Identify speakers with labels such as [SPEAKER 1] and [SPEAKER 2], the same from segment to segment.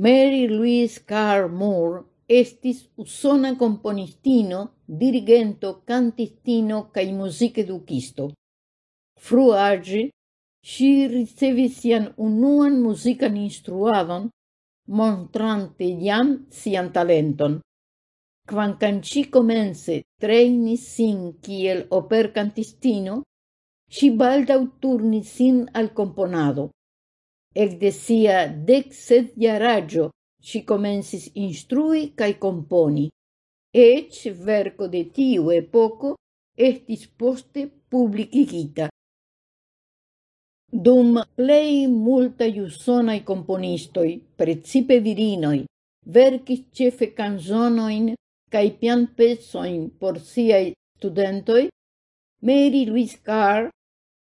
[SPEAKER 1] Mary Louise Carr Moore estis usona componistino, dirigento, cantistino cae music educisto. Fru agi, si ricevis sian unuan musican instruadon, montrante iam sian talenton. Kvankam ŝi komence trejnis sin kiel operkantistino, si baldau turnis sin al componado. Ekde sia dec sed jaraĝo si comensis instrui cae componi. Ec verco de tiu epoco estis poste publicigita. Dum plei multa iusonai componistoi, precipe virinoi, vercis cefe canzonoin cae pian pezoin por siai studentoi, Mary Louise Carr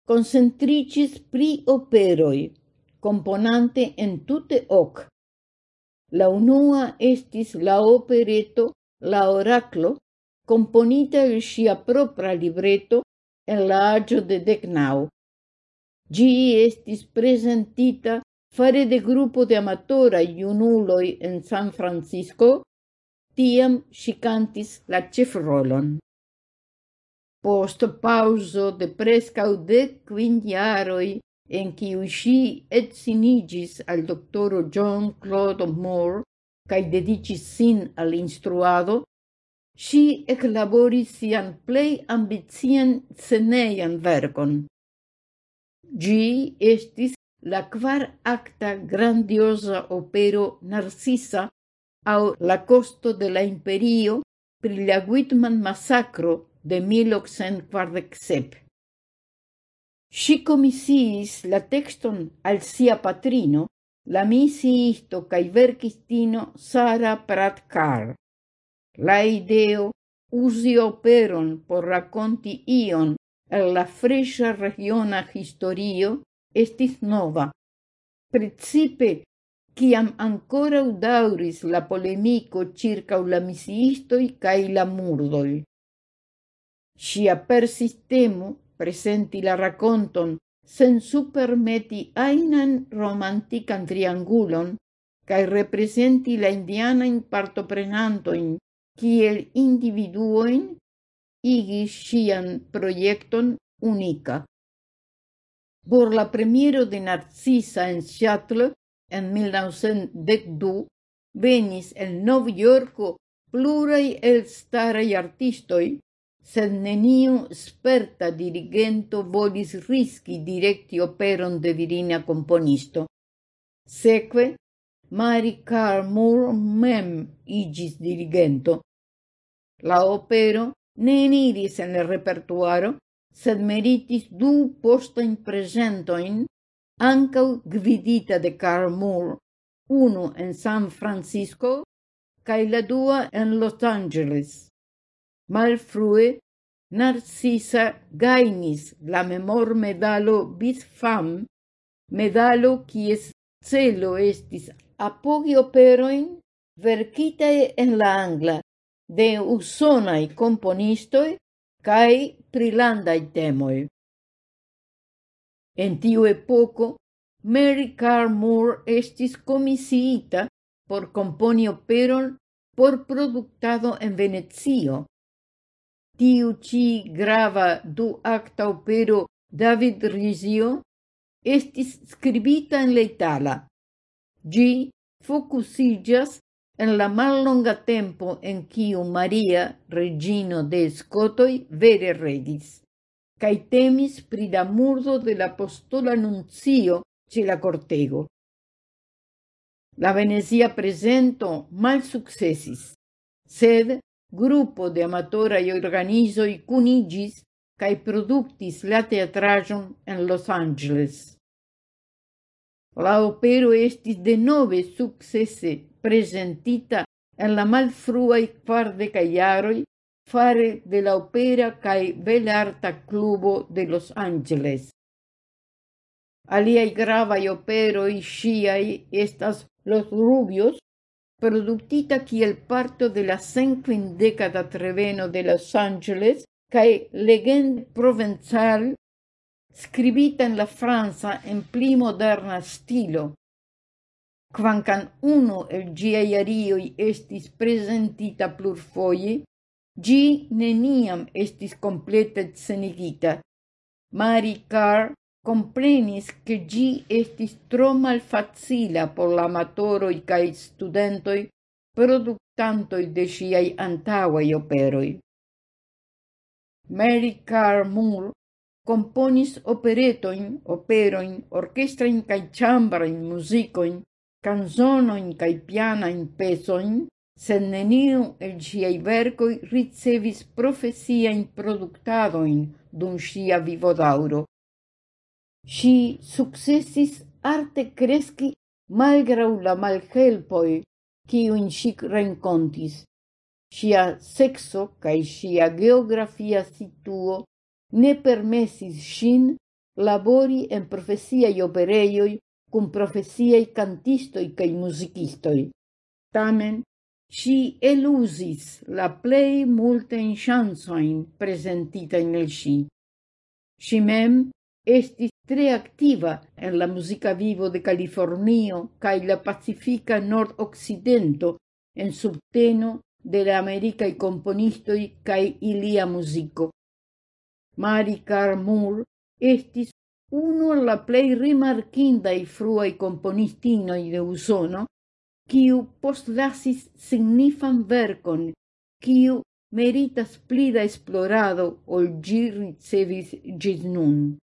[SPEAKER 1] concentricis pri operoi, componante entute hoc. La unua estis la opereto La Oraclo, componita el sia propra libreto en la agio de Decnau. Gi estis presentita fare de grupo de amatora iunuloi en San Francisco, tiam si cantis la cefrolon. Post pauso de prescau de quindiaroi en quiu si etsinigis al doctoro John Claude Moore cae dedicis sin al instruado, si eclaboris sian plei ambitien sceneian vergon. Gi estis la quar acta grandiosa opero Narcisa au la costo de la imperio pri la Whitman massacro de 1847. Si comisiis la texton al sia patrino, la misiisto cae verkistino Sara Pratkar. La ideo usi operon por raconti ion el la freŝa regiona historio estis nova. Principe, kiam ancora udauris la polemico circa la misiistoi cae la murdoi. Sia persistemo presenti la raconton sen supermeti ainan romantican triangulon cae representi la indiana in partoprenantoin kiel individuoin igis sian proiecton unica. Por la premiero de Narcisa en Seattle en 1912 venis el Nov Yorko plurai el starai artistoi, sed neniu sperta dirigento volis rischi directi operon de virina componisto. Seque, Mary Carr Moore mem igis dirigento. La opero ne eniris en el repertuaro, sed meritis du postain presentoin, ancau gvidita de Carl Moore, uno en San Francisco, cae la dua en Los Angeles. Malfrue, Narcisa gainis la memor medalo Bitfam, medalo quies celo estis apogi operoin verkitae en la angla de usonai componistoi cae prilandai temoi. En tiu epoco, Mary Carr Moore estis comisiita por componi operon por productado en Venezio, tiu ci grava du acta opero David Rizio estis scribita en la. Gi focusigas en la mallonga tempo en quiu Maria, regino de Scotoi, vere regis, cae temis pri la murdo de la apostola nuncio ce la cortego. La venezia presento mal successis, sed Grupo de amatorai organizoi cunigis cae productis la teatrajon en Los Angeles. La opero estis denove successe presentita en la malfruai kvardekaj jaroj fare de la opera cae belarta clubo de Los Angeles. Aliai gravai operoi sciai estas Los Rubios produktita kiel parto de la cinquindecada treveno de Los Angeles cae legend provenzal scribita en la Franza en pli moderna stilo. Quancan uno el giai arioi estis presentita plurfoje, gi neniam estis complete senigita. Mari Carr comprenis che gi estis tro malfacila por la amatoroi cae studentoi productantoi de siai antauai operoi. Mary Carr Moore componis operetoin, operoin, orchestrain cae chambrain musicoin, canzonoin cae pianain pesoin, sed neniu el siai vercoi ricevis profesiain productadoin dun sia vivodauro, Si successis arte cresci malgrau la malhelpoj, kiujn sic rencontis. Sia sexo cae sia geografia situo ne permesis sin labori en profesiai opereioi cum profesiaj cantistoi cae musicistoi. Tamen, si eluzis la plej chansoin presentita in el si. Si mem estis tre activa en la musica vivo de Californio cae la pacifica nord-occidento en subteno de la americae componistoi cae ilia musico. Mari Carmour estis uno la plei rimarquindae componistino componistinoi de Usono, quiu postlasis signifan vercon, quiu meritas plida esplorado ol gi ricevis gis nun.